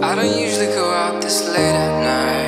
I don't usually go out this late at night.